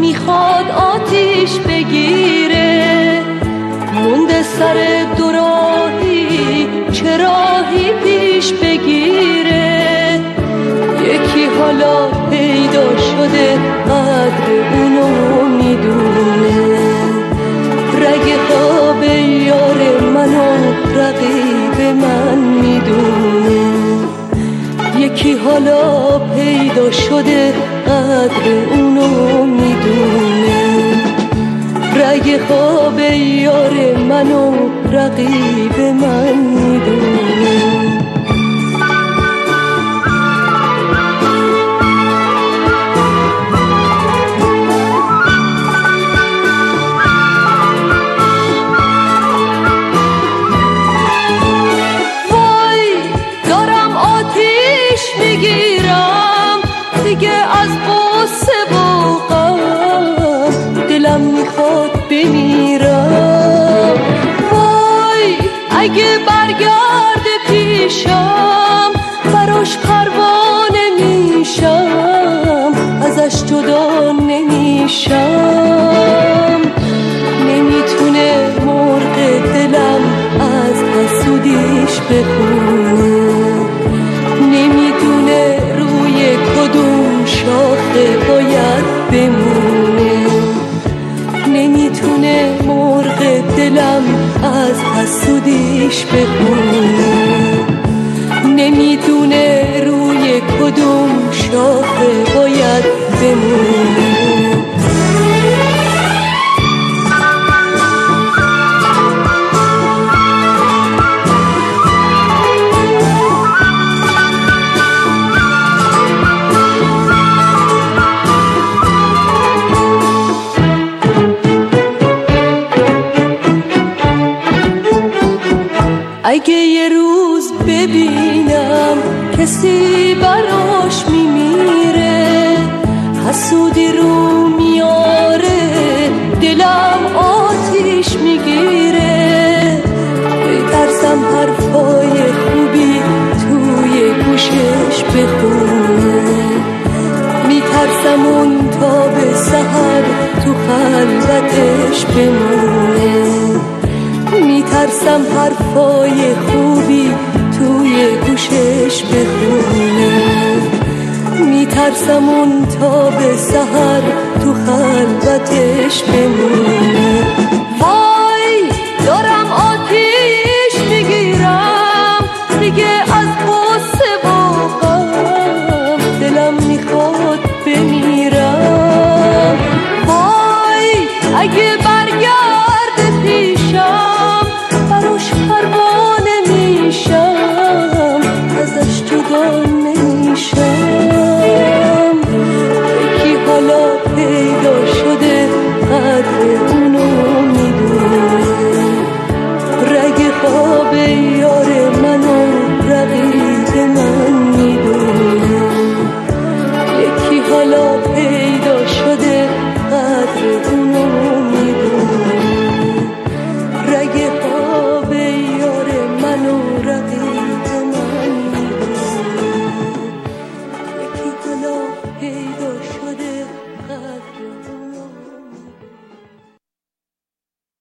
می‌خواد آتیش بگیره. مونده سر دراهی چراهی پیش بگیره؟ یکی حالا پیدا شده قدر اونو می‌دونه. رگ خواب یار منو رقیب من می‌دونه. یکی حالا پیدا شده رگ خواب یار منو رقیب من می‌دونه اگه برگرد پیشم براش پروانه میشم ازش جدا نمیشم. نمی‌تونه مرغ دلم از حسودیش بخونه. نمی‌دونه روی کدوم شاخه باید بمونه. نمی‌تونه مرغ دلم از حسودیش بخونه نمی‌دونه روی کدوم شاخه باید بمونه. اگه یه روز ببینم کسی براش میمیره. حسودی میترسم اون تا به سهر تو خلوتش بمونه. وای دارم آتیش می‌گیرم دیگه از قصه واقعم دلم می‌خواد بمیرم. وای اگه برگرد